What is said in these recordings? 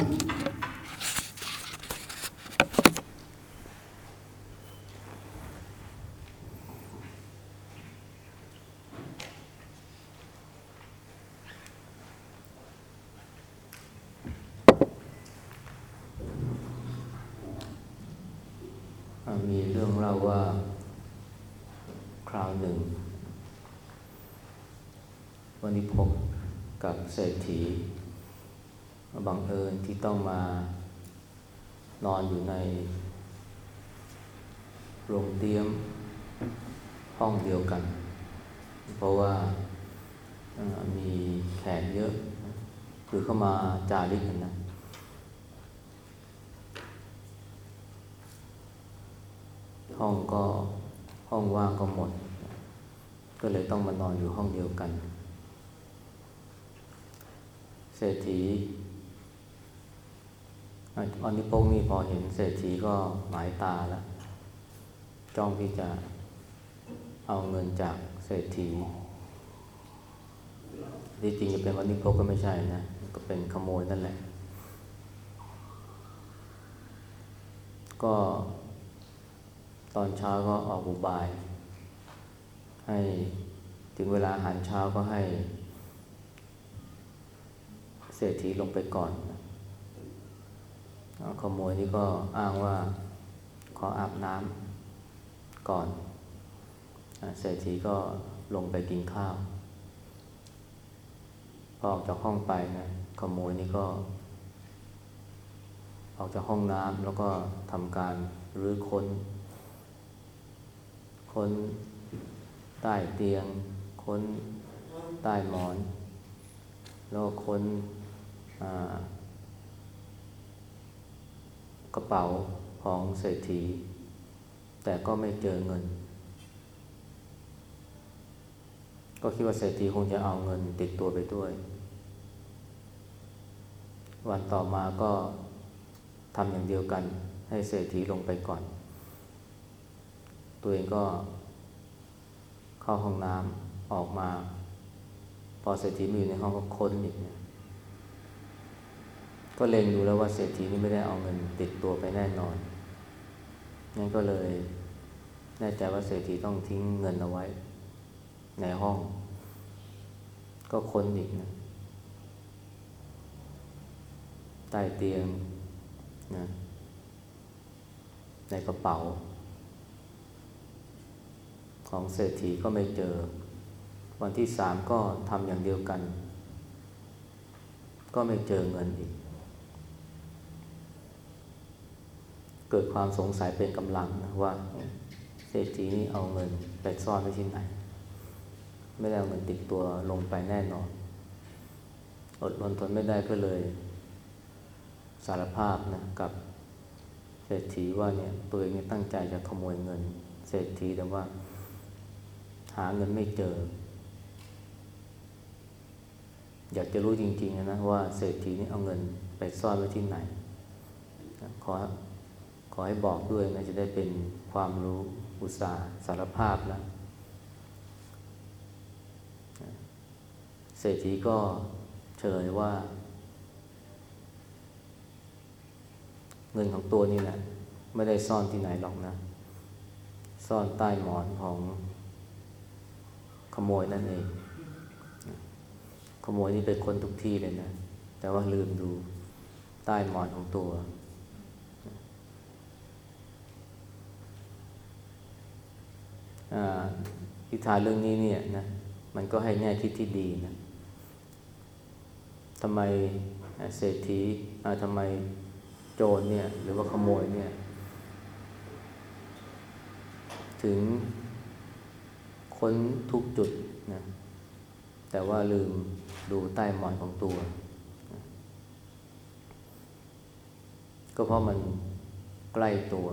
มีเรื่องเล่าว่าคราวหนึ่ง วันนี้พบกับเศรษฐี บังเอิญที่ต้องมานอนอยู่ใน โรงเตรียมห้องเดียวกัน เพราะว่ามีแขกเยอะ คือเข้ามาจาริกกันนะห้องก็ห้องว่างก็หมด ก็เลยต้องมานอนอยู่ห้องเดียวกัน เศรษฐี อันนี้พงนี่พอเห็นเศรษฐีก็หมายตาแล้ว จ้องที่จะเอาเงินจากเศรษฐีที่จริงจะเป็นวันนี้พกก็ไม่ใช่นะ ก็เป็นขโมยนั่นแหละ ก็ตอนเช้าก็ออกอุบาย ให้ถึงเวลาอาหารเช้าก็ให้ เศรษฐีลงไปก่อน ขโมยนี่ก็อ้างว่าขออาบน้ำก่อนเศรษฐีก็ลงไปกินข้าว พอออกจากห้องไปนะขโมยนี่ก็ ออกจากห้องน้ำแล้วก็ทำการรื้อค้น ค้นใต้เตียง ค้นใต้หมอน แล้วก็ค้นอ่า กระเป๋าของเศรษฐี แต่ก็ไม่เจอเงิน ก็คิดว่าเศรษฐีคงจะเอาเงินติดตัวไปด้วย วันต่อมาก็ทำอย่างเดียวกัน ให้เศรษฐีลงไปก่อน ตัวเองก็เข้าห้องน้ำออกมา พอเศรษฐีมาอยู่ในห้องก็ค้นอีกเนี่ย ก็เล็งดูแล้วว่าเศรษฐีนี่ไม่ได้เอาเงินติดตัวไปแน่นอนงั้นก็เลย แน่ใจว่าเศรษฐีต้องทิ้งเงินเอาไว้ ในห้อง ก็ค้นอีกนะใต้เตียงนะในกระเป๋า ของเศรษฐีก็ไม่เจอ วันที่สามก็ทำอย่างเดียวกัน ก็ไม่เจอเงินอีก เกิดความสงสัยเป็นกำลังนะว่าเศรษฐีนี่เอาเงินไปซ่อนไว้ที่ไหน ไม่ได้เอาเงินติดตัวลงไปแน่นอน อดรนทนไม่ได้ก็เลยสารภาพนะกับเศรษฐีว่าเนี่ยตัวเองตั้งใจจะขโมยเงิน เศรษฐีแต่ว่า หาเงินไม่เจอ อยากจะรู้จริงๆนะว่าเศรษฐีนี่เอาเงินไปซ่อนไว้ที่ไหนขอ ขอให้บอกด้วยนะจะได้เป็นความรู้อุตสาห์สารภาพแล้วเศรษฐีก็เฉยว่า เงินของตัวนี่แหละ ไม่ได้ซ่อนที่ไหนหรอกนะ ซ่อนใต้หมอนของขโมยนั่นเอง ขโมยนี่ไปคนทุกที่เลยนะ แต่ว่าลืมดูใต้หมอนของตัว ทิทานเรื่องนี้เนี่ยนะมันก็ให้แง่คิดที่ดีนะทำไมเศรษฐีทำไมโจรเนี่ยหรือว่าขโมยเนี่ยถึงค้นทุกจุดนะแต่ว่าลืมดูใต้หมอนของตัว ก็เพราะมันใกล้ตัว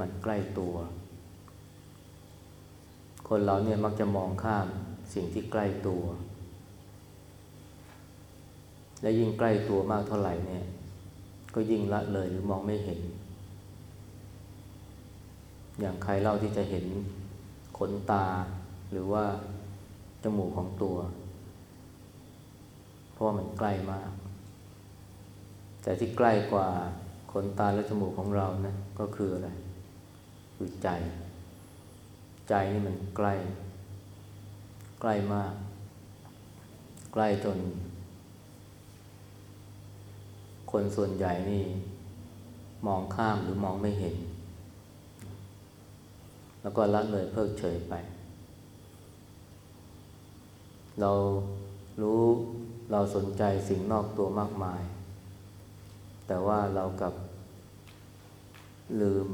มันใกล้ตัว คนเราเนี่ยมักจะมองข้ามสิ่งที่ใกล้ตัว และยิ่งใกล้ตัวมากเท่าไหร่เนี่ย ก็ยิ่งละเลยหรือมองไม่เห็น อย่างใครเล่าที่จะเห็นขนตา หรือว่าจมูกของตัว เพราะมันใกล้มาก แต่ที่ใกล้กว่าขนตาและจมูกของเรานะก็คืออะไร คือใจ ใจนี่มันใกล้ ใกล้มาก ใกล้จน คนส่วนใหญ่นี่ มองข้ามหรือมองไม่เห็น แล้วก็ละเลยเพิกเฉยไป เรารู้เราสนใจสิ่งนอกตัวมากมาย แต่ว่าเรากับลืม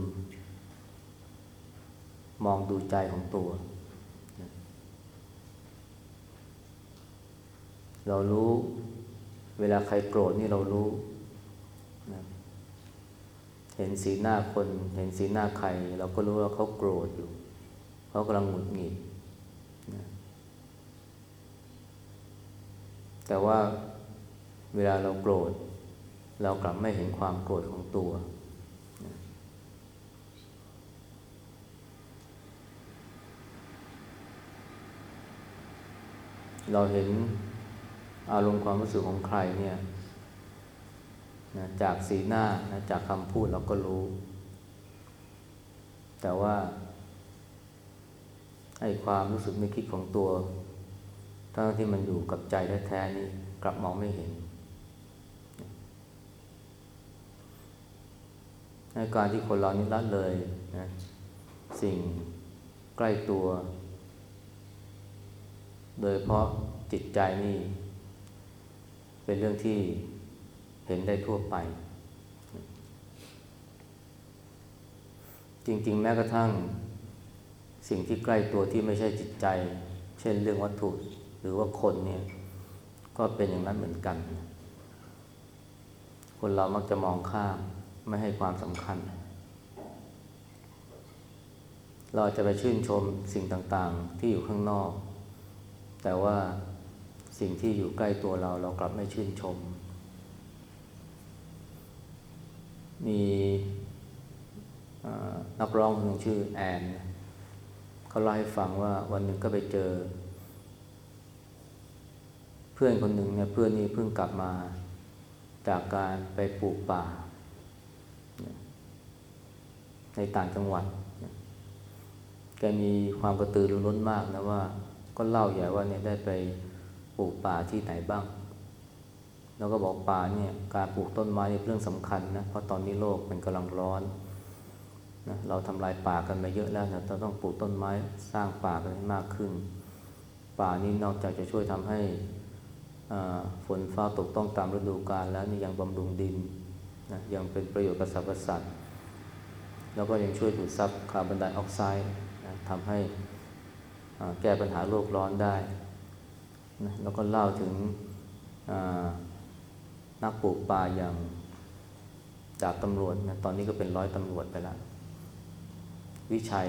มองดูใจของตัว เรารู้ เวลาใครโกรธนี่เรารู้นะเห็นสีหน้าคน เห็นสีหน้าใคร เราก็รู้ว่าเขาโกรธอยู่เขากำลังหงุดหงิดนะแต่ว่าเวลาเราโกรธ เรากลับไม่เห็นความโกรธของตัวนะ เราเห็นอารมณ์ความรู้สึกของใครเนี่ยนะจากสีหน้านะจากคำพูดเราก็รู้ แต่ว่าไอ้ความรู้สึกนึกคิดของตัว ทั้งที่มันอยู่กับใจแท้ๆนี่กลับมองไม่เห็นในการที่คนเรานี่ละเลยนะสิ่งใกล้ตัว โดยเพราะจิตใจนี่ เป็นเรื่องที่เห็นได้ทั่วไป จริง ๆ แม้กระทั่งสิ่งที่ใกล้ตัวที่ไม่ใช่จิตใจ เช่นเรื่องวัตถุหรือว่าคนเนี่ย ก็เป็นอย่างนั้นเหมือนกัน คนเรามักจะมองข้ามไม่ให้ความสำคัญ เราจะไปชื่นชมสิ่งต่างๆ ที่อยู่ข้างนอก แต่ว่าสิ่งที่อยู่ใกล้ตัวเราเรากลับไม่ชื่นชม มีนักร้องคนหนึ่งชื่อแอนเขาเล่าให้ฟังว่าวันหนึ่งก็ไปเจอ เพื่อนคนหนึ่งเนี่ยเพื่อนนี่เพิ่งกลับมาจากการไปปลูกป่า ในต่างจังหวัดแกมีความกระตือรือร้นมากนะว่า ก็เล่าใหญ่ว่าเนี่ยได้ไปปลูกป่าที่ไหนบ้าง แล้วก็บอกป่าเนี่ยการปลูกต้นไม้เป็นเรื่องสำคัญนะเพราะตอนนี้โลกมันกำลังร้อนนะเราทำลายป่ากันมาเยอะแล้วนะเราต้องปลูกต้นไม้สร้างป่ากันให้มากขึ้น ป่านี้นอกจากจะช่วยทำให้ฝนฟ้าตกต้องตามฤดูกาลแล้วนี่ยังบำรุงดินนะยังเป็นประโยชน์กับสรรพสัตว์แล้วก็ยังช่วยดูดซับคาร์บอนไดออกไซด์นะทำให้ แก้ปัญหาโลกร้อนได้นะแล้วก็เล่าถึงนักปลูกป่าอย่างจากตำรวจนะตอนนี้ก็เป็นร้อยตำรวจไปแล้ว วิชัย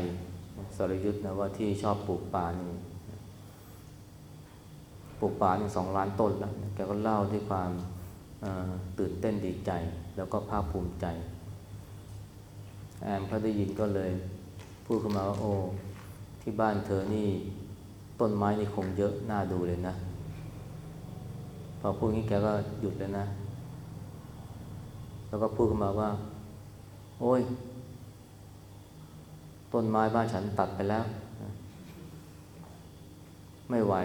สรยุทธ์นะว่าที่ชอบปลูกป่านี่ปลูกป่านี่สองล้านต้นแล้วแกก็เล่าด้วยความตื่นเต้นดีใจ แล้วก็ภาคภูมิใจ แอมพอได้ยินก็เลย พูดขึ้นมาว่าโอ้ ที่บ้านเธอนี่ต้นไม้นี่คงเยอะน่าดูเลยนะ พอพูดงี้แกก็หยุดเลยนะ แล้วก็พูดขึ้นมาว่า โอ้ย ต้นไม้บ้านฉันตัดไปแล้ว ไม่ไหว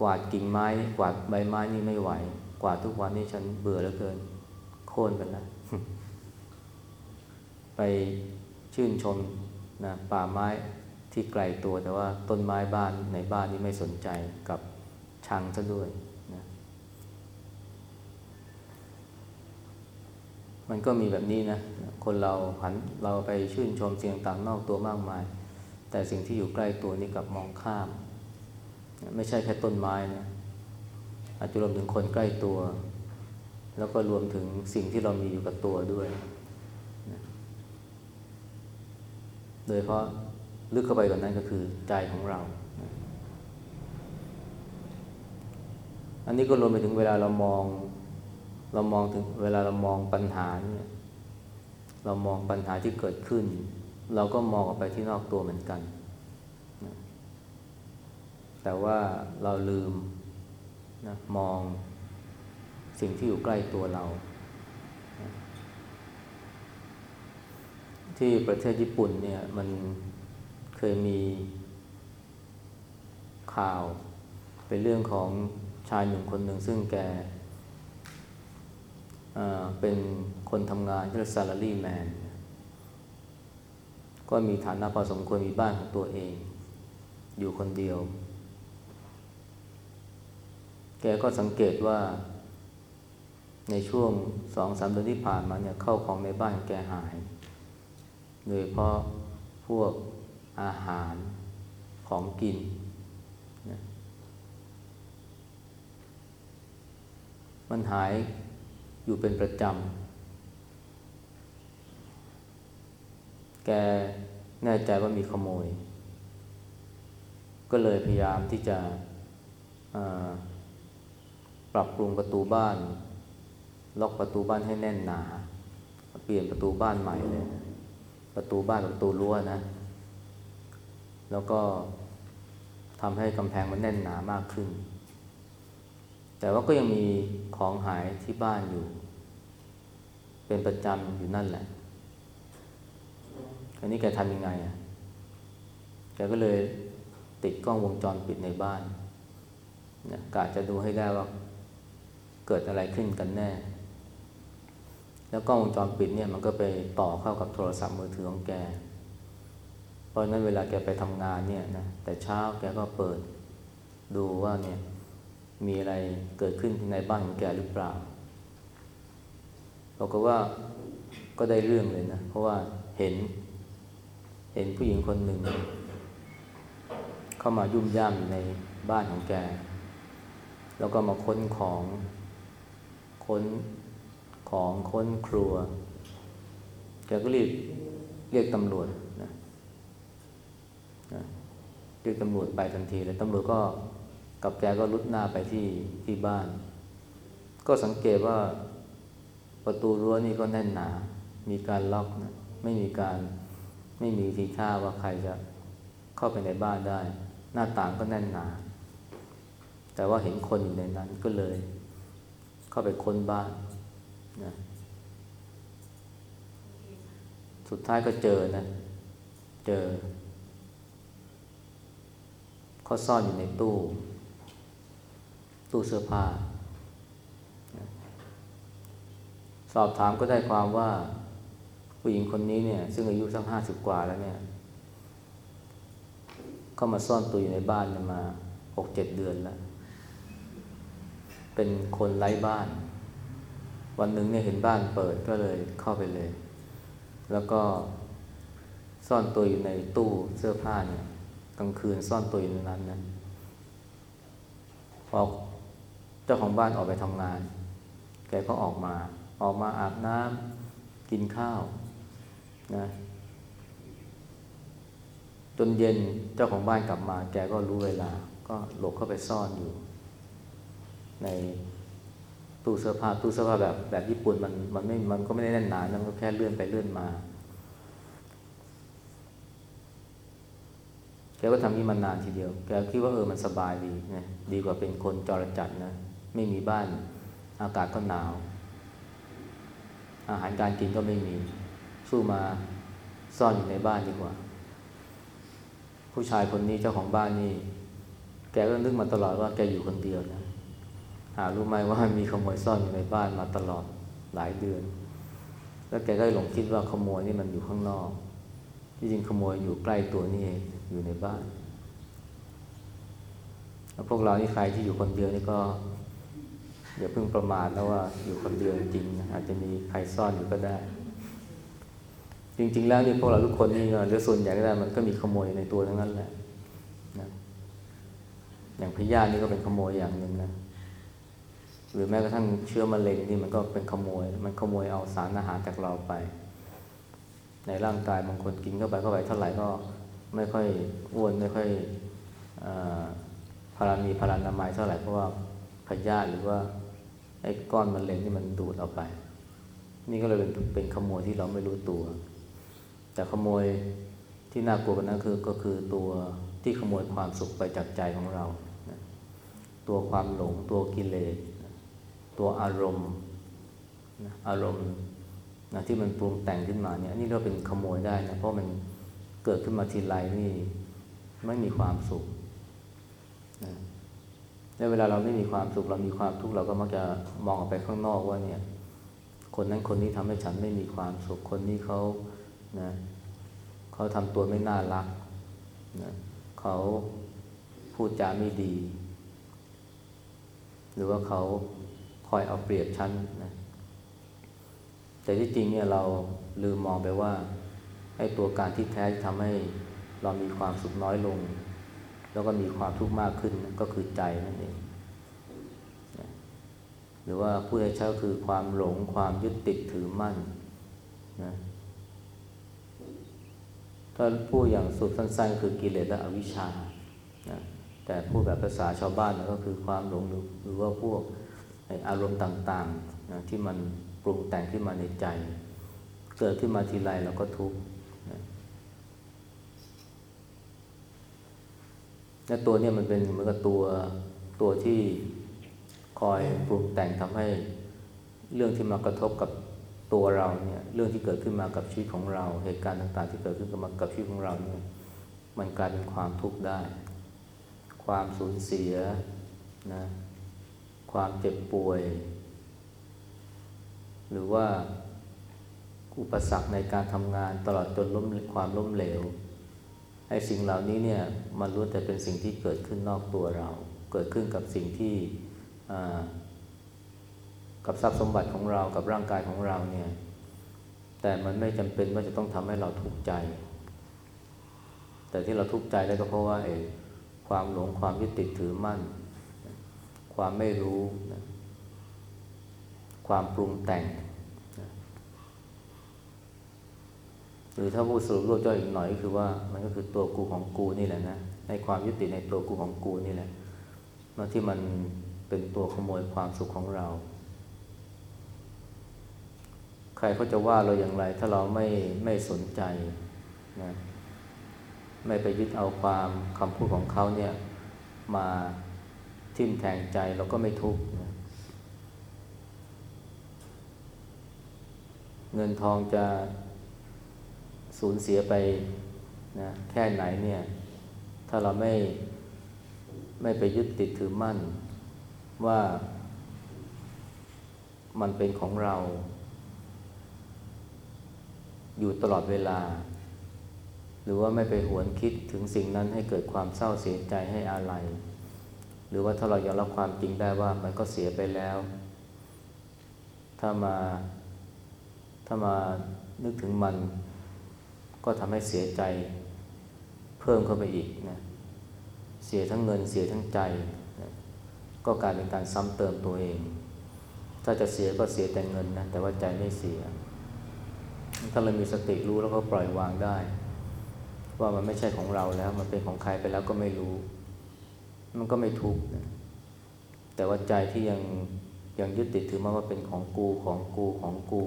กวาดกิ่งไม้ กวาดใบไม้นี่ไม่ไหว กวาดทุกวันนี่ฉันเบื่อเหลือเกิน โค่นไปแล้วไปชื่นชม นะป่าไม้ที่ไกลตัวแต่ว่าต้นไม้บ้านในบ้านนี่ไม่สนใจกับชังซะด้วยนะมันก็มีแบบนี้นะ คนเราหันเราไปชื่นชมสิ่งต่างนอกตัวมากมาย แต่สิ่งที่อยู่ใกล้ตัวนี่กลับมองข้าม ไม่ใช่แค่ต้นไม้นะอาจจะรวมถึงคนใกล้ตัว แล้วก็รวมถึงสิ่งที่เรามีอยู่กับตัวด้วยนะ โดยเพราะลึกเข้าไปกว่านั้นก็คือใจของเรา อันนี้ก็รวมไปถึงเวลาเรามอง เรามองถึงเวลาเรามองปัญหาเนี่ยเรามองปัญหาที่เกิดขึ้น เราก็มองออกไปที่นอกตัวเหมือนกัน แต่ว่าเราลืมนะมองสิ่งที่อยู่ใกล้ตัวเรา ที่ประเทศญี่ปุ่นเนี่ยมันเคยมีข่าว เป็นเรื่องของชายหนุ่มคนหนึ่งซึ่งแกเอ่อเป็นคนทำงานที่เรียก salary man ก็มีฐานะพอสมควรมีบ้านของตัวเอง อยู่คนเดียว แกก็สังเกตว่าในช่วงสองสามเดือนที่ผ่านมาเนี่ยเข้าของในบ้านของแกหาย โดยเฉพาะพวกอาหารของกินนะมันหายอยู่เป็นประจำ แกแน่ใจว่ามีขโมย ก็เลยพยายามที่จะปรับปรุงประตูบ้าน ล็อกประตูบ้านให้แน่นหนา เปลี่ยนประตูบ้านใหม่เลย ประตูบ้านกับประตูรั้วนะ แล้วก็ทำให้กำแพงมันแน่นหนามากขึ้น แต่ว่าก็ยังมีของหายที่บ้านอยู่ เป็นประจำอยู่นั่นแหละอันนี้แกทำยังไงอะแกก็เลยติดกล้องวงจรปิดในบ้านนะกะจะดูให้ได้ว่าเกิดอะไรขึ้นกันแน่ แล้วกล้องวงจรปิดเนี่ยมันก็ไปต่อเข้ากับโทรศัพท์มือถือของแก เพราะฉะนั้นเวลาแกไปทำงานเนี่ยนะแต่เช้าแกก็เปิดดูว่าเนี่ยมีอะไรเกิดขึ้นในบ้านของแกหรือเปล่าบอกว่าก็ได้เรื่องเลยนะ เพราะว่าเห็น เห็นผู้หญิงคนหนึ่ง เข้ามายุ่มย่ามในบ้านของแก แล้วก็มาค้นของค้น ของค้นครัว แกก็รีบเรียกตำรวจนะนะเรียกตำรวจไปทันทีเลยตำรวจก็กับแกก็ลุดหน้าไปที่ที่บ้าน ก็สังเกตว่าประตูรั้วนี่ก็แน่นหนา มีการล็อกนะไม่มีการไม่มีทีท่าว่าใครจะเข้าไปในบ้านได้ หน้าต่างก็แน่นหนา แต่ว่าเห็นคนอยู่ในนั้นก็เลย เข้าไปค้นบ้าน นะสุดท้ายก็เจอนะ เจอ เขาซ่อนอยู่ในตู้ ตู้เสื้อผ้า สอบถามก็ได้ความว่า ผู้หญิงคนนี้เนี่ย ซึ่งอายุสักห้าสิบกว่าแล้วเนี่ยเข้ามาซ่อนตัวอยู่ในบ้านมาหกเจ็ดเดือนแล้ว เป็นคนไร้บ้าน วันหนึ่งเนี่ยเห็นบ้านเปิดก็เลยเข้าไปเลย แล้วก็ซ่อนตัวอยู่ในตู้เสื้อผ้าเนี่ยกลางคืนซ่อนตัวอยู่ในนั้นนะพอเจ้าของบ้านออกไปทำงาน แกก็ออกมา ออกมาอาบน้ำกินข้าวนะ จนเย็นเจ้าของบ้านกลับมา แกก็รู้เวลา ก็หลบเข้าไปซ่อนอยู่ ใน ตู้เสื้อผ้าตู้เสื้อผ้าแบบแบบญี่ปุ่นมันมันไม่มันก็ไม่ได้แน่นหนานะมันก็แค่เลื่อนไปเลื่อนมาแกก็ทำนี้มานานทีเดียว แกคิดว่าเออมันสบายดีนะดีกว่าเป็นคนจรจัดนะ ไม่มีบ้านอากาศก็หนาว อาหารการกินก็ไม่มี สู้มาซ่อนอยู่ในบ้านดีกว่า ผู้ชายคนนี้เจ้าของบ้านนี่ แกก็นึกมาตลอดว่าแกอยู่คนเดียวนะ หารู้ไหมว่ามีขโมยซ่อนอยู่ในบ้านมาตลอดหลายเดือน แล้วแกก็หลงคิดว่าขโมยนี่มันอยู่ข้างนอก ที่จริงขโมยอยู่ใกล้ตัวนี่เองอยู่ในบ้าน แล้วพวกเรานี่ใครที่อยู่คนเดียวนี่ก็อย่าเพิ่งประมาทแล้วว่าอยู่คนเดียวจริง อาจจะมีใครซ่อนอยู่ก็ได้ จริง ๆ แล้วนี่พวกเราทุกคนนี่ก็หรือส่วนใหญ่ก็ได้มันก็มีขโมยในตัวทั้งนั้นแหละนะอย่างพยานี่ก็เป็นขโมยอย่างหนึ่งนะ หรือแม้กระทั่งเชื้อมะเร็งนี่มันก็เป็นขโมย มันขโมยเอาสารอาหารจากเราไป ในร่างกายบางคนกินเข้าไปเข้าไปเท่าไหร่ก็ไม่ค่อยอ้วนไม่ค่อยพารามีพารานามัยเท่าไหร่เพราะว่าพยาธิหรือว่าไอ้ก้อนมะเร็งที่มันดูดเอาไป นี่ก็เลยเป็นเป็นขโมยที่เราไม่รู้ตัว แต่ขโมยที่น่ากลัวกันนั้นคือก็คือตัวที่ขโมยความสุขไปจากใจของเรา ตัวความหลงตัวกิเลส ตัวอารมณ์อารมณ์นะที่มันปรุงแต่งขึ้นมาเนี่ยนนี้เราเป็นขโมยได้นะเพราะมันเกิดขึ้นมาทีไรนี่ไม่มีความสุขนะและเวลาเราไม่มีความสุขเรามีความทุกข์เราก็มักจะมองออกไปข้างนอกว่าเนี่ย คนนั้นคนนี้ทำให้ฉันไม่มีความสุขคนนี้เขานะเขาทำตัวไม่น่ารักนะเขาพูดจาไม่ดี หรือว่าเขา คอยเอาเปรียบฉันนะแต่ที่จริงเนี่ยเราลืมมองไปว่าไอ้ตัวการที่แท้ที่ทำให้เรามีความสุขน้อยลง แล้วก็มีความทุกข์มากขึ้นก็คือใจนั่นเองหรือว่าผู้ใช้ใช้คือความหลงความยึดติดถือมั่นนะถ้าพูดอย่างสุดสั้นๆ คือกิเลสและอวิชชานะแต่พูดแบบภาษาชาวบ้านก็คือความหลงหรือว่าพวก อารมณ์ต่างๆนะที่มันปรุงแต่งขึ้นมาในใจ เกิดขึ้นมาทีไรเราก็ทุกข์นะและตัวเนี่ยมันเป็นเหมือนกับตัวตัวที่คอยปรุงแต่งทำให้เรื่องที่มากระทบกับตัวเราเนี่ยเรื่องที่เกิดขึ้นมากับชีวิตของเรา เหตุการณ์ต่าง ๆ ที่เกิดขึ้นมากับชีวิตของเราเนี่ยมันกลายเป็นความทุกข์ได้ ความสูญเสียนะ ความเจ็บป่วย หรือว่าอุปสรรคในการทำงานตลอดจนล้มความล้มเหลวไอ้สิ่งเหล่านี้เนี่ยมันล้วนแต่เป็นสิ่งที่เกิดขึ้นนอกตัวเรา เกิดขึ้นกับสิ่งที่กับทรัพย์สมบัติของเรากับร่างกายของเราเนี่ยแต่มันไม่จำเป็นว่าจะต้องทำให้เราทุกข์ใจ แต่ที่เราทุกข์ใจได้ก็เพราะว่าไอ้ความหลงความยึดติดถือมั่น ความไม่รู้นะความปรุงแต่งนะหรือถ้าพูดสรุปรวบย่อยอีกหน่อยก็คือว่ามันก็คือตัวกูของกูนี่แหละนะในความยึดติดในตัวกูของกูนี่แหละมาที่มันเป็นตัวขโมยความสุขของเรา ใครเขาจะว่าเราอย่างไร ถ้าเราไม่ไม่สนใจนะไม่ไปยึดเอาความคำพูดของเขาเนี่ยมา ทิ่มแทงใจเราก็ไม่ทุกข์นะเงินทองจะสูญเสียไปนะแค่ไหนเนี่ย ถ้าเราไม่ไม่ไปยึดติดถือมั่น ว่ามันเป็นของเรา อยู่ตลอดเวลา หรือว่าไม่ไปหวนคิดถึงสิ่งนั้นให้เกิดความเศร้าเสียใจให้อาลัย หรือว่าถ้าเรายอมรับความจริงได้ว่ามันก็เสียไปแล้ว ถ้ามา ถ้ามานึกถึงมัน ก็ทำให้เสียใจ เพิ่มเข้าไปอีกนะ เสียทั้งเงินเสียทั้งใจนะก็กลายเป็นการซ้ำเติมตัวเอง ถ้าจะเสียก็เสียแต่เงินนะ แต่ว่าใจไม่เสีย ถ้าเรามีสติรู้แล้วก็ปล่อยวางได้ ว่ามันไม่ใช่ของเราแล้ว มันเป็นของใครไปแล้วก็ไม่รู้ มันก็ไม่ทุกข์นะแต่ว่าใจที่ยังยังยึดติดถือมาว่าเป็นของกูของกูของกู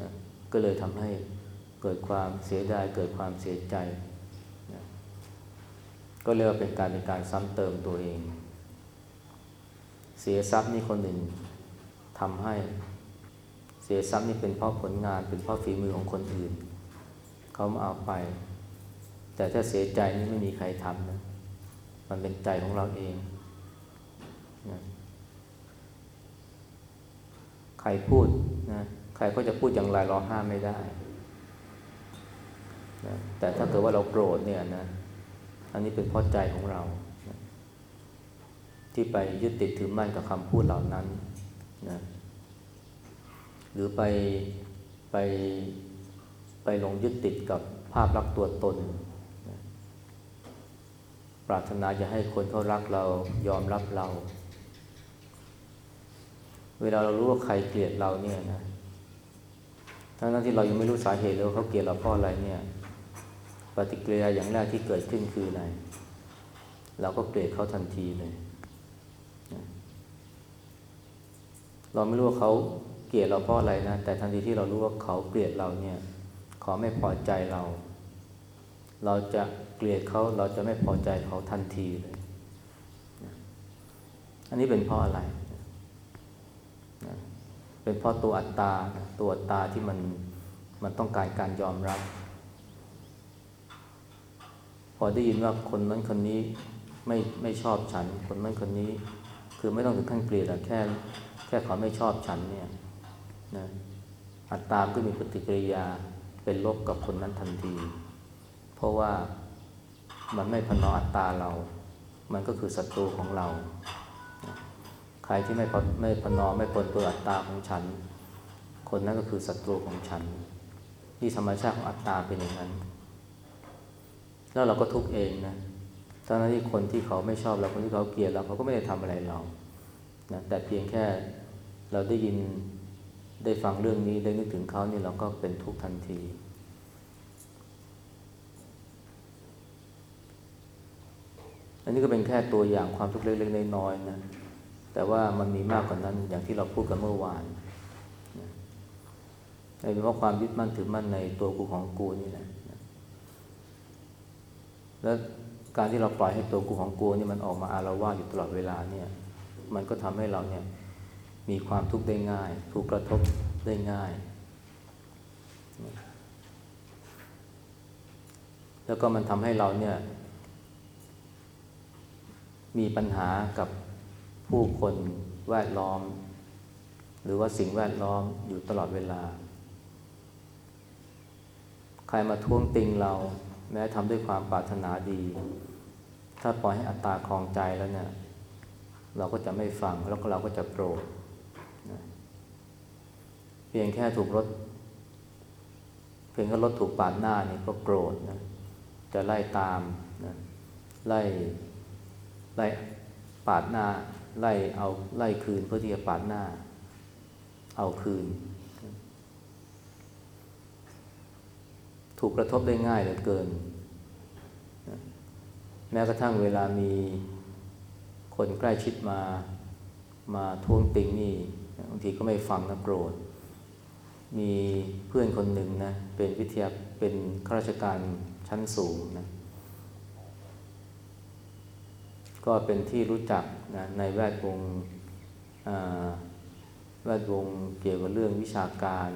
นะก็เลยทำให้เกิดความเสียดายเกิดความเสียใจนะก็เรียกว่าเป็นการเป็นการซ้ำเติมตัวเอง เสียทรัพย์นี่คนหนึ่งทำให้เสียทรัพย์นี่เป็นเพราะผลงานเป็นเพราะฝีมือของคนอื่น เขามาเอาไป แต่ถ้าเสียใจนี่ไม่มีใครทำนะ มันเป็นใจของเราเองนะใครพูดนะใครก็จะพูดอย่างไรเราห้ามไม่ได้นะแต่ถ้าเกิดว่าเราโกรธเนี่ยนะ อันนี้เป็นเพราะใจของเรานะที่ไปยึดติดถือมั่นกับคำพูดเหล่านั้นนะหรือไปไปไปหลงยึดติดกับภาพลักษณ์ตัวตน ปรารถนาจะให้คนเขารักเรายอมรับเรา เวลาเรารู้ว่าใครเกลียดเราเนี่ยนะทั้งนั้นที่เรายังไม่รู้สาเหตุเลยว่าเขาเกลียดเราเพราะอะไรเนี่ย ปฏิกิริยาอย่างแรกที่เกิดขึ้นคืออะไร เราก็เกลียดเขาทันทีเลย เราไม่รู้ว่าเขาเกลียดเราเพราะอะไรนะ แต่ทันทีที่เรารู้ว่าเขาเกลียดเราเนี่ยขาไม่พอใจเรา เราจะเกลียดเขาเราจะไม่พอใจเขาทันทีเลย อันนี้เป็นเพราะอะไร เป็นเพราะตัวอัตตาตัวอัตตาที่มันมันต้องการการยอมรับ พอได้ยินว่าคนนั้นคนนี้ไม่ไม่ชอบฉัน คนนั้นคนนี้ คือไม่ต้องถึงขั้นเกลียดอะแค่แค่เขาไม่ชอบฉันเนี่ยนะอัตตาก็มีปฏิกิริยาเป็นลบกับคนนั้นทันที เพราะว่ามันไม่พนออัตตาเรา มันก็คือศัตรูของเรา ใครที่ไม่พอไม่พนอไม่ปนตัวอัตตาของฉัน คนนั้นก็คือศัตรูของฉัน นี่ธรรมชาติของอัตตาเป็นอย่างนั้น แล้วเราก็ทุกเองนะทั้งนั้นที่คนที่เขาไม่ชอบเราคนที่เขาเกลียดเราเขาก็ไม่ได้ทำอะไรเรานะแต่เพียงแค่เราได้ยินได้ฟังเรื่องนี้ได้นึกถึงเขานี่เราก็เป็นทุกข์ทันที อันนี้ก็เป็นแค่ตัวอย่างความทุกข์เล็กๆน้อยๆนะ แต่ว่ามันมีมากกว่านั้นอย่างที่เราพูดกันเมื่อวานนะโดยเฉพาะความยึดมั่นถือมั่นในตัวกูของกูนี่แหละแล้วการที่เราปล่อยให้ตัวกูของกูนี่มันออกมาอารวาสอยู่ตลอดเวลาเนี่ย มันก็ทำให้เราเนี่ยมีความทุกข์ได้ง่าย ถูกกระทบได้ง่าย แล้วก็มันทำให้เราเนี่ย มีปัญหากับผู้คนแวดล้อม หรือว่าสิ่งแวดล้อมอยู่ตลอดเวลา ใครมาท้วงติงเราแม้ทำด้วยความปรารถนาดี ถ้าปล่อยให้อัตตาคลองใจแล้วเนี่ย เราก็จะไม่ฟังแล้วก็เราก็จะโกรธเพียงแค่ถูกรถ เพียงแค่รถถูกปาดหน้านี่ก็โกรธนะจะไล่ตามนะไล่ ไล่ปาดหน้า ไล่เอาไล่คืนเพื่อที่จะปาดหน้า เอาคืน ถูกกระทบได้ง่ายเหลือเกิน แม้กระทั่งเวลามีคนใกล้ชิดมามาท้วงติงนี่บางทีก็ไม่ฟังนะโกรธ มีเพื่อนคนหนึ่งนะเป็นวิทยาเป็นข้าราชการชั้นสูงนะ ก็เป็นที่รู้จักนะในแวดวงแวดวงเกี่ยวกับเรื่องวิชาการ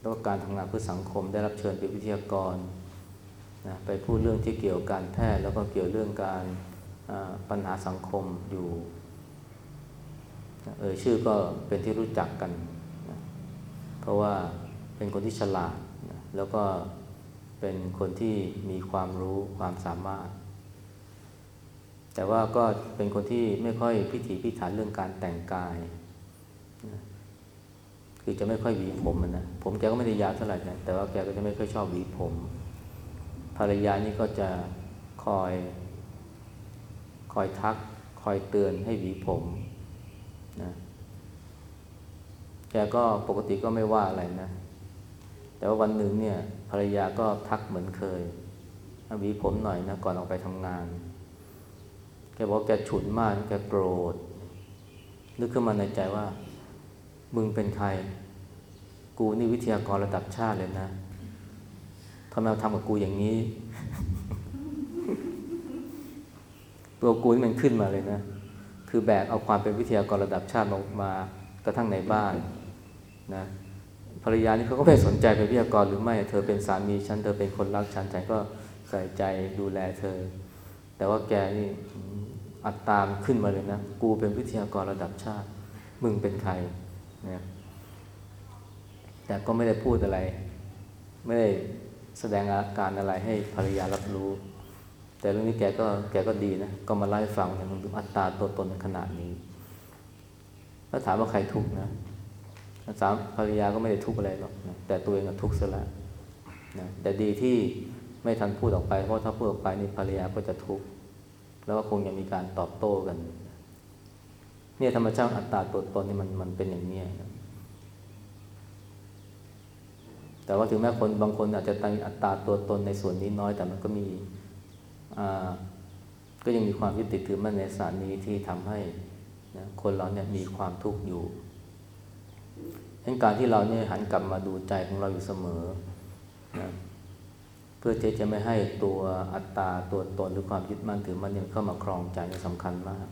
แล้วก็การทำงานเพื่อสังคมได้รับเชิญเป็นวิทยากรนะไปพูดเรื่องที่เกี่ยวกับการแพทย์แล้วก็เกี่ยวเรื่องการปัญหาสังคมอยู่เออชื่อก็เป็นที่รู้จักกันนะเพราะว่าเป็นคนที่ฉลาดนะแล้วก็เป็นคนที่มีความรู้ความสามารถ แต่ว่าก็เป็นคนที่ไม่ค่อยพิถีพิถันเรื่องการแต่งกาย คือจะไม่ค่อยหวีผมนะผมแกก็ไม่ได้ยาวเท่าไหร่นะแต่ว่าแกก็จะไม่ค่อยชอบหวีผม ภรรยานี่ก็จะคอย คอยทัก คอยเตือนให้หวีผมนะแกก็ปกติก็ไม่ว่าอะไรนะ แต่ว่าวันหนึ่งเนี่ย ภรรยาก็ทักเหมือนเคยหวีผมหน่อยนะก่อนออกไปทำงาน บอกแกฉุนมาก แกโกรธนึกขึ้นมาในใจว่า มึงเป็นใคร กูนี่วิทยากรระดับชาติเลยนะทำไมทำกับกูอย่างนี้ ตัวกูนี่มันขึ้นมาเลยนะ คือแบกเอาความเป็นวิทยากรระดับชาติมามากระทั่งในบ้านนะภรรยานี่เขาก็ไม่สนใจเป็นวิทยากรหรือไม่ เธอเป็นสามีฉัน เธอเป็นคนรักฉันฉันก็ใส่ใจดูแลเธอ แต่ว่าแกนี่ อัตตามขึ้นมาเลยนะ กูเป็นวิทยากรระดับชาติ มึงเป็นใครนะแต่ก็ไม่ได้พูดอะไร ไม่ได้แสดงอาการอะไรให้ภรรยารับรู้ แต่เรื่องนี้แกก็แกก็ดีนะ ก็มาไล่ฟังเนี่ยมันดูอัตตาตัวตนในขนาดนี้แล้วถามว่าใครทุกข์นะสามภรรยาก็ไม่ได้ทุกข์อะไรหรอกนะแต่ตัวเองก็ทุกข์ซะแล้วนะแต่ดีที่ไม่ทันพูดออกไป เพราะถ้าพูดออกไปนี่ภรรยาก็จะทุกข์ แล้วก็คงยังมีการตอบโต้กัน เนี่ยธรรมชาติอัตตาตัวตนนี่มันมันเป็นอย่างนี้นะแต่ว่าถึงแม้คนบางคนอาจจะตั้งอัตราตัวตนในส่วนนี้น้อย แต่มันก็มีก็ยังมีความยึดติดถือมั่นในสารนี้ที่ทำให้นะคนเราเนี่ยมีความทุกข์อยู่ดังการที่เราเนี่ยหันกลับมาดูใจของเราอยู่เสมอนะ เพื่อที่จะไม่ให้ตัวอัตตาตัวตนหรือความยึดมั่นถือมันเนี่ยเข้ามาครองใจนี่สำคัญมาก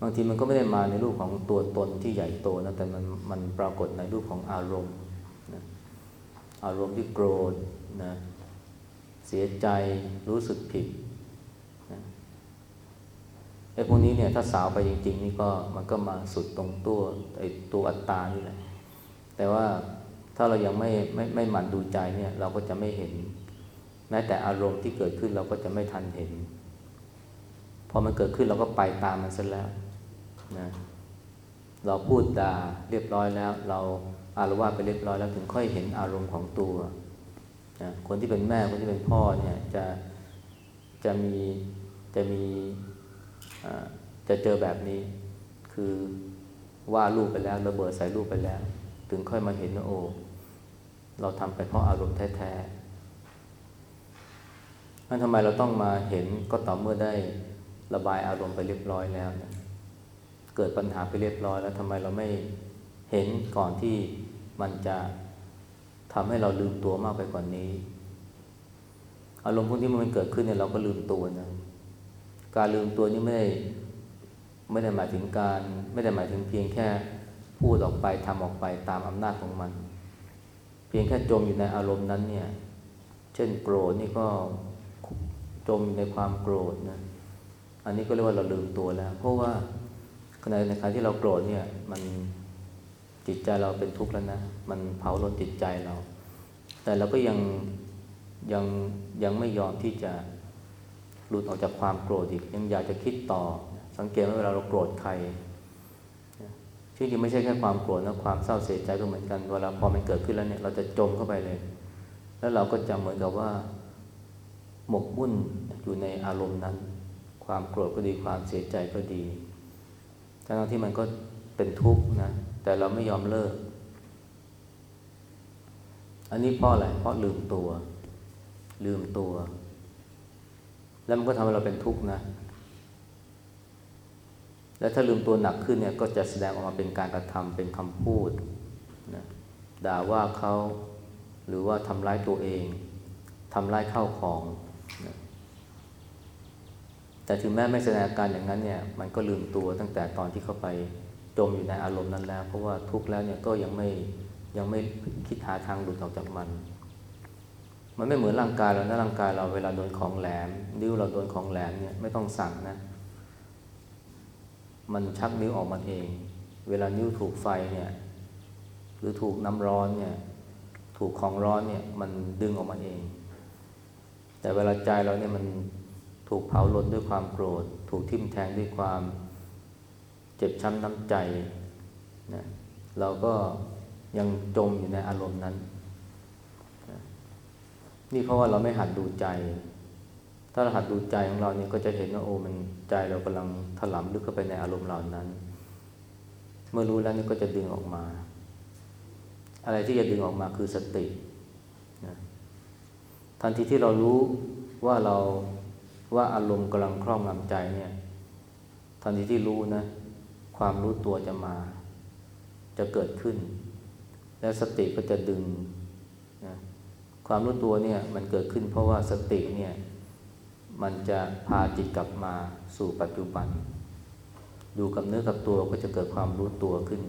บางทีมันก็ไม่ได้มาในรูปของตัวตนที่ใหญ่โตนะแต่มันมันปรากฏในรูปของอารมณ์นะอารมณ์ที่โกรธนะเสียใจรู้สึกผิดนะไอ้พวกนี้เนี่ยถ้าสาวไปจริง ๆ นี่ก็มันก็มาสุดตรงตัวไอ้ตัวอัตตานี่แหละแต่ว่า ถ้าเรายังไม่ไม่ไม่หมั่นดูใจเนี่ยเราก็จะไม่เห็น แม้แต่อารมณ์ที่เกิดขึ้นเราก็จะไม่ทันเห็น พอมันเกิดขึ้นเราก็ไปตามมันซะแล้วนะเราพูดด่าเรียบร้อยแล้ว เราอารวาสไปเรียบร้อยแล้วถึงค่อยเห็นอารมณ์ของตัวนะคนที่เป็นแม่คนที่เป็นพ่อเนี่ยจะจะมีจะมีจะเจอแบบนี้ คือว่าลูกไปแล้วระเบิดใส่ลูกไปแล้ว ถึงค่อยมาเห็นว่าโอ้ เราทำไปเพราะอารมณ์แท้ๆนั่นทำไมเราต้องมาเห็นก็ต่อเมื่อได้ระบายอารมณ์ไปเรียบร้อยแล้วนะเกิดปัญหาไปเรียบร้อยแล้วทำไมเราไม่เห็นก่อนที่มันจะทำให้เราลืมตัวมากไปกว่านนี้ อารมณ์พวกที่มันเกิดขึ้นเนี่ยเราก็ลืมตัวนะการลืมตัวนี้ไม่ได้ไม่ได้หมายถึงการ ไม่ได้หมายถึงเพียงแค่พูดออกไปทำออกไปตามอำนาจของมัน เพียงแค่จมอยู่ในอารมณ์นั้นเนี่ย เช่นโกรธนี่ก็จมในความโกรธนะ อันนี้ก็เรียกว่าเราลืมตัวแล้ว เพราะว่าขณะในการที่เราโกรธเนี่ย มันจิตใจเราเป็นทุกข์แล้วนะ มันเผาลนจิตใจเรา แต่เราก็ยังยังยังไม่ยอมที่จะหลุดออกจากความโกรธอีก ยังอยากจะคิดต่อ สังเกตว่าเวลาเราโกรธใคร ที่จริงไม่ใช่แค่ความโกรธนะความเศร้าเสียใจก็เหมือนกันเวลาพอมันเกิดขึ้นแล้วเนี่ยเราจะจมเข้าไปเลย แล้วเราก็จะเหมือนกับว่า หมกมุ่นอยู่ในอารมณ์นั้น ความโกรธก็ดีความเสียใจก็ดีทั้งที่มันก็เป็นทุกข์นะแต่เราไม่ยอมเลิก อันนี้เพราะอะไรเพราะลืมตัว ลืมตัว แล้วมันก็ทำให้เราเป็นทุกข์นะ แล้วถ้าลืมตัวหนักขึ้นเนี่ยก็จะแสดงออกมาเป็นการกระทำเป็นคำพูดนะด่าว่าเขาหรือว่าทำร้ายตัวเองทำร้ายข้าวของนะแต่ถึงแม้ไม่แสดงอาการอย่างนั้นเนี่ยมันก็ลืมตัวตั้งแต่ตอนที่เขาไปจมอยู่ในอารมณ์นั้นแล้ว เพราะว่าทุกข์แล้วเนี่ยก็ยังไม่ยังไม่คิดหาทางหลุดออกจากมัน มันไม่เหมือนร่างกายเรานะร่างกายเราเวลาโดนของแหลม นิ้วเราโดนของแหลมเนี่ยไม่ต้องสั่งนะ มันชักนิ้วออกมาเอง เวลานิ้วถูกไฟเนี่ยหรือถูกน้ำร้อนเนี่ยถูกของร้อนเนี่ยมันดึงออกมาเอง แต่เวลาใจเราเนี่ยมันถูกเผาลนด้วยความโกรธ ถูกทิ่มแทงด้วยความเจ็บช้ำน้ำใจนะเราก็ยังจมอยู่ในอารมณ์นั้นนะนี่เพราะว่าเราไม่หัดดูใจ ถ้าเราหัดดูใจของเราเนี่ยก็จะเห็นว่าโอ้มัน ใจเรากำลังถลำลึกเข้าไปในอารมณ์เหล่านั้น เมื่อรู้แล้วนี่ก็จะดึงออกมา อะไรที่จะดึงออกมาคือสตินะทันทีที่เรารู้ว่าเราว่าอารมณ์กำลังครอบงำใจเนี่ยทันทีที่รู้นะความรู้ตัวจะมา จะเกิดขึ้น แล้วสติก็จะดึงนะความรู้ตัวเนี่ยมันเกิดขึ้นเพราะว่าสติเนี่ย มันจะพาจิตกลับมาสู่ปัจจุบัน ดูกับเนื้อกับตัวก็จะเกิดความรู้ตัวขึ้น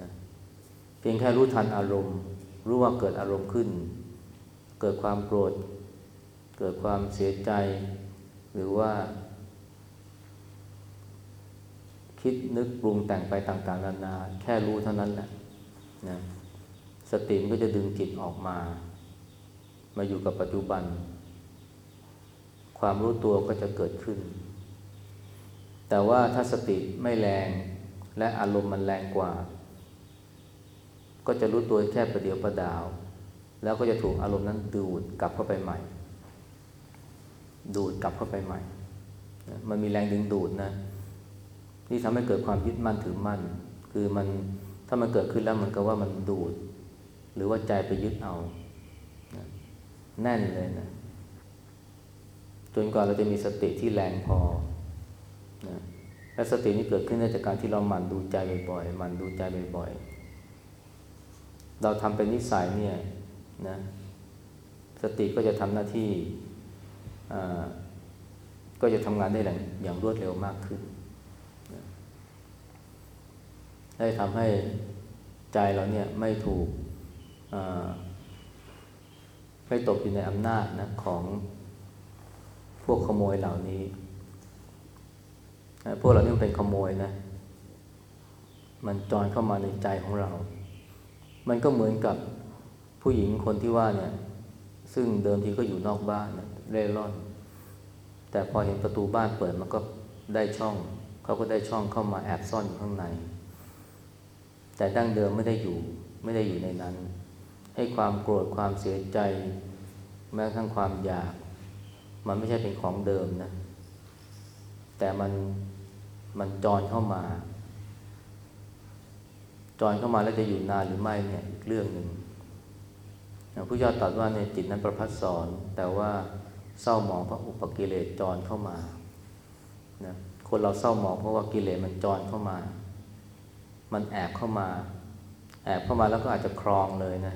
นะเพียงแค่รู้ทันอารมณ์ รู้ว่าเกิดอารมณ์ขึ้น เกิดความโกรธ เกิดความเสียใจ หรือว่า คิดนึกปรุงแต่งไปต่างๆนานา แค่รู้เท่านั้นแหละนะสติมก็จะดึงจิตออกมา มาอยู่กับปัจจุบัน ความรู้ตัวก็จะเกิดขึ้น แต่ว่าถ้าสติไม่แรงและอารมณ์มันแรงกว่า ก็จะรู้ตัวแค่ประเดียวประดาว แล้วก็จะถูกอารมณ์นั้นดูดกลับเข้าไปใหม่ ดูดกลับเข้าไปใหม่ มันมีแรงดึงดูดนะที่ทำให้เกิดความยึดมั่นถือมั่น คือมันถ้ามันเกิดขึ้นแล้วมันก็ว่ามันดูด หรือว่าใจไปยึดเอา แน่นเลยนะ จนกว่าเราจะมีสติที่แรงพอนะและสตินี้เกิดขึ้นได้จากการที่เราหมั่นดูใจบ่อยๆหมั่นดูใจบ่อยๆ เราทำเป็นนิสัยเนี่ยนะสติก็จะทำหน้าที่ก็จะทำงานได้อย่างรวดเร็วมากขึ้นได้ทำให้ใจเราเนี่ยไม่ถูกไม่ตกอยู่ในอำนาจนะของ พวกขโมยเหล่านี้ พวกเหล่านี้มันเป็นขโมยนะ มันจอนเข้ามาในใจของเรา มันก็เหมือนกับผู้หญิงคนที่ว่าเนี่ย ซึ่งเดิมทีก็อยู่นอกบ้านเร่ร่อน แต่พอเห็นประตูบ้านเปิดมันก็ได้ช่อง เขาก็ได้ช่องเข้ามาแอบซ่อนอยู่ข้างใน แต่ดั้งเดิมไม่ได้อยู่ ไม่ได้อยู่ในนั้น ให้ความโกรธความเสียใจ แม้กระทั่งความอยาก มันไม่ใช่เป็นของเดิมนะ แต่มันมันจอนเข้ามา จอนเข้ามาแล้วจะอยู่นานหรือไม่เนี่ยอีกเรื่องหนึ่งผู้ยอดตรัสว่าในจิตนั้นประพัดสอน แต่ว่าเศร้าหมองเพราะอุปกิเลสจรเข้ามานะคนเราเศร้าหมองเพราะว่ากิเลสมันจรเข้ามา มันแอบเข้ามา แอบเข้ามาแล้วก็อาจจะครองเลยนะ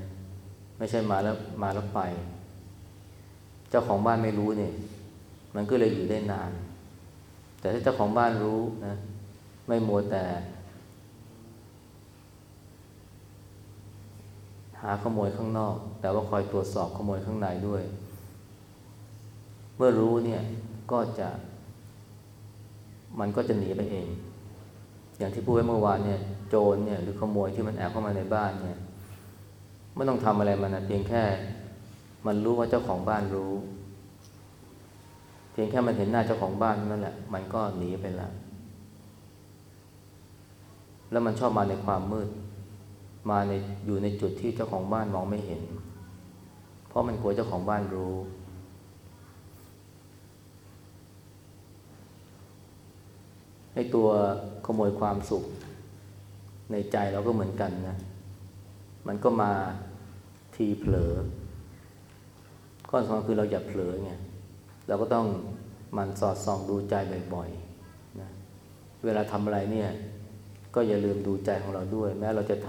ไม่ใช่มาแล้วมาแล้วไป เจ้าของบ้านไม่รู้เนี่ยมันก็เลยอยู่ได้นาน แต่ถ้าเจ้าของบ้านรู้นะ ไม่มัวแต่ หาขโมยข้างนอก แต่ว่าคอยตรวจสอบขโมยข้างในด้วย เมื่อรู้เนี่ยก็จะ มันก็จะหนีไปเอง อย่างที่พูดไว้เมื่อวานเนี่ย โจรเนี่ยหรือขโมยที่มันแอบเข้ามาในบ้านเนี่ยไม่ต้องทำอะไรมันนะเพียงแค่ มันรู้ว่าเจ้าของบ้านรู้ เพียงแค่มันเห็นหน้าเจ้าของบ้านนั่นแหละ มันก็หนีไปแล้ว แล้วมันชอบมาในความมืด มาในอยู่ในจุดที่เจ้าของบ้านมองไม่เห็น เพราะมันกลัวเจ้าของบ้านรู้ให้ตัวขโมยความสุข ในใจเราก็เหมือนกันนะ มันก็มาทีเผลอ ข้อสำคัญคือเราอย่าเผลอไงเราก็ต้องมันสอดส่องดูใจบ่อยๆนะเวลาทำอะไรเนี่ย ก็อย่าลืมดูใจของเราด้วย แม้เราจะท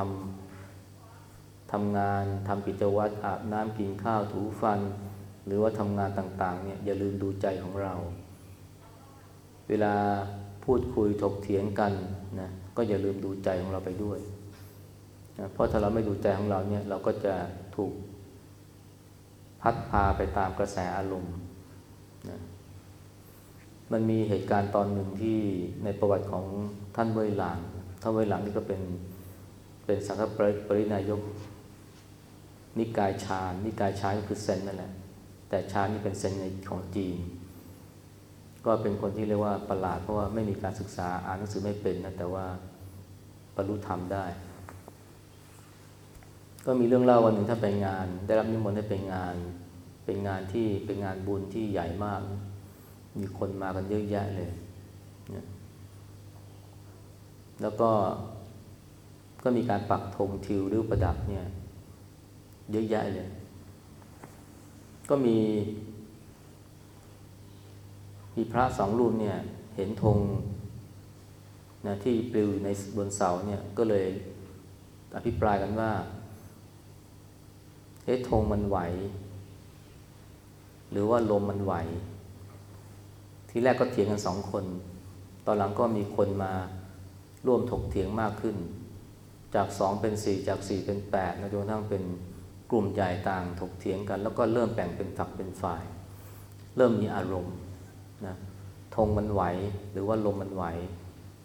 ำทำงานทำกิจวัตรอาบน้ำกินข้าวถูฟัน หรือว่าทำงานต่างๆเนี่ยอย่าลืมดูใจของเรา เวลาพูดคุยถกเถียงกันนะก็อย่าลืมดูใจของเราไปด้วยนะเพราะถ้าเราไม่ดูใจของเราเนี่ย เราก็จะถูก พัดพาไปตามกระแสอารมณ์นะมันมีเหตุการณ์ตอนหนึ่งที่ในประวัติของท่านเวยหลังท่านเวยหลังนี่ก็เป็นเป็นสังฆปรินายก นิกายฌานนิกายฌานคือเซนนั่นแหละแต่ฌานนี่เป็นเซนในของจีน ก็เป็นคนที่เรียกว่าประหลาดเพราะว่าไม่มีการศึกษาอ่านหนังสือไม่เป็นนะแต่ว่าบรรลุธรรมได้ ก็มีเรื่องเล่าวันหนึ่งถ้าไปงาน ได้รับนิมนต์ให้ไปงาน เป็นงานที่เป็นงานบุญที่ใหญ่มาก มีคนมากันเยอะแยะเลย แล้วก็ก็มีการปักธงทิวหรือประดับเนี่ยเยอะแยะเลย ก็มี มีพระสองรูปเนี่ยเห็นธงนะที่ปลิวในบนเสาเนี่ยก็เลยอภิปรายกันว่า เอ๊ะธงมันไหว หรือว่าลมมันไหว ทีแรกก็เถียงกันสองคน ตอนหลังก็มีคนมาร่วมถกเถียงมากขึ้น จากสองเป็นสี่จากสี่เป็นแปดนะจนกระทั่งเป็นกลุ่มใหญ่ต่างถกเถียงกัน แล้วก็เริ่มแบ่งเป็นฝักเป็นฝ่าย เริ่มมีอารมณ์นะธงมันไหวหรือว่าลมมันไหว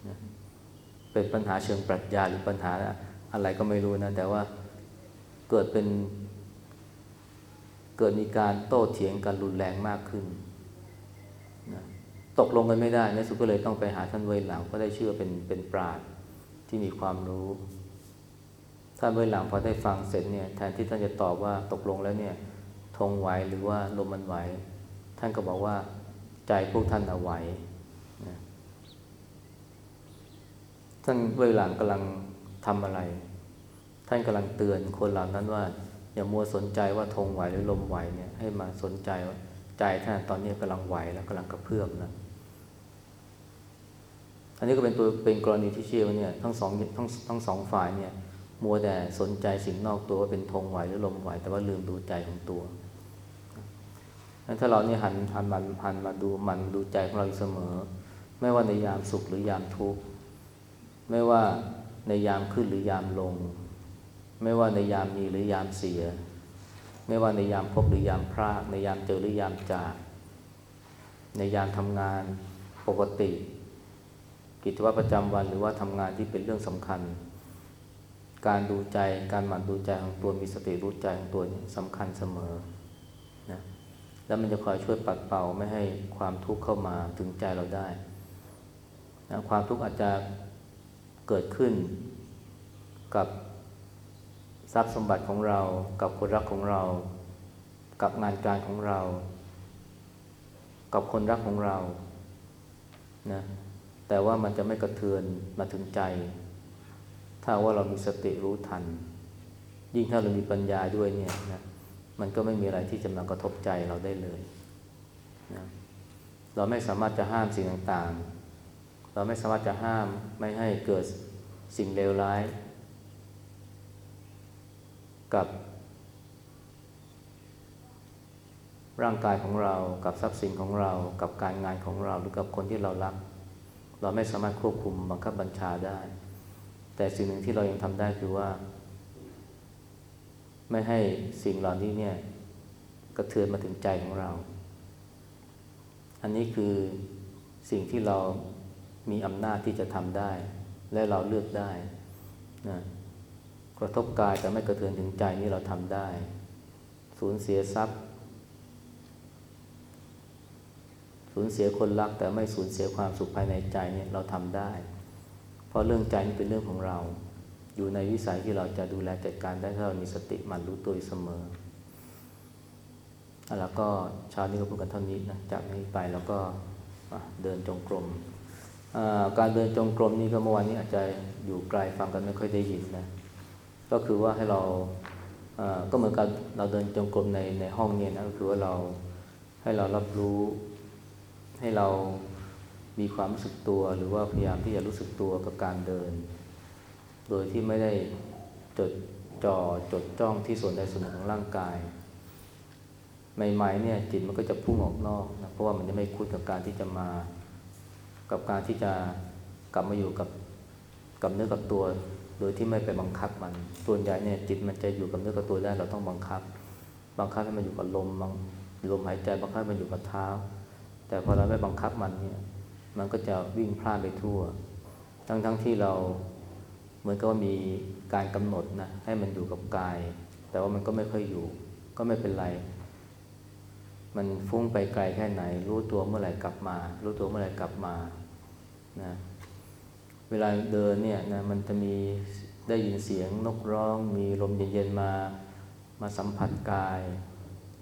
นะเป็นปัญหาเชิงปรัชญาหรือปัญหาอะไรก็ไม่รู้นะ แต่ว่าเกิดเป็น เกิดมีการโต้เถียงกันรุนแรงมากขึ้นนะตกลงกันไม่ได้ในสุดก็เลยต้องไปหาท่านเวหลังก็ได้เชื่อเป็นเป็นปราดที่มีความรู้ท่านเบื้องหลังพอได้ฟังเสร็จเนี่ยแทนที่ท่านจะตอบว่าตกลงแล้วเนี่ยธงไหวหรือว่าลมมันไหว ท่านก็บอกว่าใจพวกท่านเอาไหวนะท่านเบื้องหลังกำลังทำอะไร ท่านกำลังเตือนคนเหล่านั้นว่า อย่ามัวสนใจว่าธงไหวหรือลมไหวเนี่ยให้มาสนใจว่าใจท่านตอนนี้กำลังไหวแล้วกำลังกระเพื่อมนะอันนี้ก็เป็นตัวเป็นกรณีที่เชื่อว่าเนี่ยทั้งสองทั้งทั้งสองฝ่ายเนี่ย มัวแต่สนใจสิ่งนอกตัวว่าเป็นธงไหวหรือลมไหว แต่ว่าลืมดูใจของตัวนั้นถ้าเราเนี่ยหันหันมันหันมาดูมันดูใจของเราอยู่เสมอ ไม่ว่าในยามสุขหรือยามทุกข์ไม่ว่าในยามขึ้นหรือยามลง ไม่ว่าในยามมีหรือยามเสีย ไม่ว่าในยามพบหรือยามพลาดในยามเจอหรือยามจาก ในยามทำงานปกติ กิจวัตรประจำวันหรือว่าทำงานที่เป็นเรื่องสำคัญ การดูใจการหมั่นดูใจของตัวมีสติรู้ใจของตัวสำคัญเสมอนะแล้วมันจะคอยช่วยปัดเป่าไม่ให้ความทุกข์เข้ามาถึงใจเราได้นะความทุกข์อาจจะเกิดขึ้นกับ ทรัพย์สมบัติของเรากับคนรักของเรา กับงานการของเรา กับคนรักของเรานะแต่ว่ามันจะไม่กระเทือนมาถึงใจ ถ้าว่าเรามีสติรู้ทัน ยิ่งถ้าเรามีปัญญาด้วยเนี่ยนะมันก็ไม่มีอะไรที่จะมากระทบใจเราได้เลยนะเราไม่สามารถจะห้ามสิ่งต่างๆ เราไม่สามารถจะห้ามไม่ให้เกิดสิ่งเลวร้าย กับ ร่างกายของเรา กับทรัพย์สินของเรา กับการงานของเรา หรือกับคนที่เรารัก เราไม่สามารถควบคุมบังคับบัญชาได้ แต่สิ่งหนึ่งที่เรายังทำได้คือว่า ไม่ให้สิ่งเหล่านี้เนี่ยกระเทือนมาถึงใจของเรา อันนี้คือสิ่งที่เรามีอำนาจที่จะทำได้ และเราเลือกได้นะ กระทบกายแต่ไม่กระเทือนถึงใจนี่เราทำได้ สูญเสียทรัพย์ สูญเสียคนรักแต่ไม่สูญเสียความสุขภายในใจนี่เราทำได้ เพราะเรื่องใจนี่เป็นเรื่องของเรา อยู่ในวิสัยที่เราจะดูแลจัดการได้ถ้าเรามีสติมันรู้ตัวเสมอแล้วก็ช้านี้ก็พูดกันเท่านี้นะจากนี้ไปแล้วก็เดินจงกรมการเดินจงกรมนี่ก็เมื่อวานนี้อาจจะอยู่ไกลฟังกันไม่ค่อยได้ยินนะ ก็คือว่าให้เราก็เหมือนกับเราเดินจงกรมในในห้องเนี่ยนะก็คือว่าเราให้เรารับรู้ให้เรามีความรู้สึกตัวหรือว่าพยายามที่จะรู้สึกตัวกับการเดิน โดยที่ไม่ได้จดจ่อจดจ้องที่ส่วนใดส่วนหนึ่งของร่างกาย ใหม่ๆเนี่ยจิตมันก็จะพุ่งออกนอกนะเพราะว่ามันจะไม่คุ้นกับการที่จะมา กับการที่จะกลับมาอยู่กับกับเนื้อกับตัว โดยที่ไม่ไปบังคับมัน ส่วนใหญ่เนี่ยจิตมันจะอยู่กับเนื้อกับตัวได้เราต้องบังคับ บังคับให้มันอยู่กับลมบังลมหายใจบังคับให้มันอยู่กับเท้า แต่พอเราไม่บังคับมันเนี่ยมันก็จะวิ่งพลาดไปทั่ว ทั้งๆทที่เราเหมือนกับมีการกำหนดนะให้มันอยู่กับกาย แต่ว่ามันก็ไม่ค่อยอยู่ ก็ไม่เป็นไร มันฟุ้งไปไกลแค่ไหน รู้ตัวเมื่อไหร่กลับมา รู้ตัวเมื่อไหร่กลับมานะ เวลาเดินเนี่ยนะมันจะมีได้ยินเสียงนกร้อง มีลมเย็นๆมามาสัมผัสกาย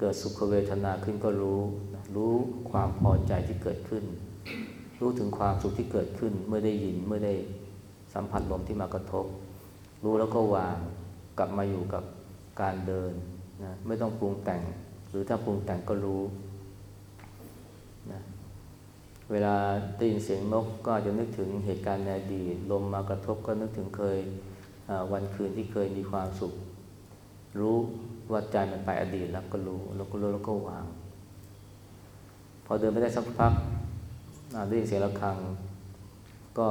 เกิดสุขเวทนาขึ้นก็รู้นะรู้ความพอใจที่เกิดขึ้น รู้ถึงความสุขที่เกิดขึ้น เมื่อได้ยินเมื่อได้สัมผัสลมที่มากระทบ รู้แล้วก็วางกลับมาอยู่กับการเดินนะไม่ต้องปรุงแต่ง หรือถ้าปรุงแต่งก็รู้ เวลาได้ยินเสียงนกก็อาจจะนึกถึงเหตุการณ์ในอดีตลมมากระทบก็นึกถึงเคยวันคืนที่เคยมีความสุข รู้ว่าใจมันไปอดีตแล้วก็รู้แล้วก็รู้แล้วก็วาง พอเดินไปได้สักพักได้ยินเสียงะระฆัง ก็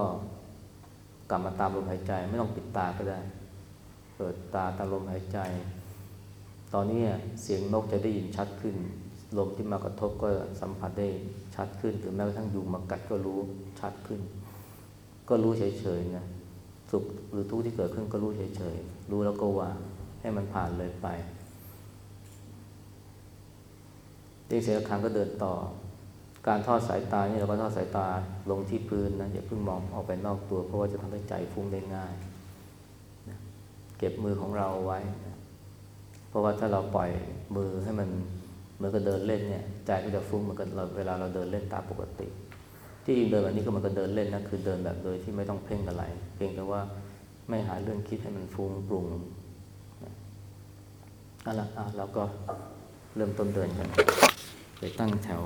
กลับมาตามลมหายใจ ไม่ต้องปิดตาก็ได้ เปิดตาตามลมหายใจ ตอนนี้เสียงนกจะได้ยินชัดขึ้น ลมที่มากระทบก็สัมผัสได้ชัดขึ้นหรือแม้กระทั่งยุงมากัดก็รู้ชัดขึ้น ก็รู้เฉยๆนะสุขหรือทุกข์ที่เกิดขึ้นก็รู้เฉยๆรู้แล้วก็วางให้มันผ่านเลยไปตีเสียครั้งก็เดินต่อ การทอดสายตานี่เราก็ทอดสายตาลงที่พื้นนะอย่าเพิ่งมองออกไปนอกตัว เพราะว่าจะทำให้ใจฟุ้งได้ง่ายนะเก็บมือของเราไว้นะเพราะว่าถ้าเราปล่อยมือให้มัน เหมือนกับเดินเล่นเนี่ยใจก็จะฟุ้งเหมือนกับเราเวลาเราเดินเล่นตามปกติ ที่จริงเดินแบบนี้ก็เหมันก็เดินเล่นนะคือเดินแบบโดยที่ไม่ต้องเพ่งอะไร เพียงแต่ว่าไม่หาเรื่องคิดให้มันฟุ้งปรุงนะเอาละอะเราก็เริ่มต้นเดินกันไปตั้งแถว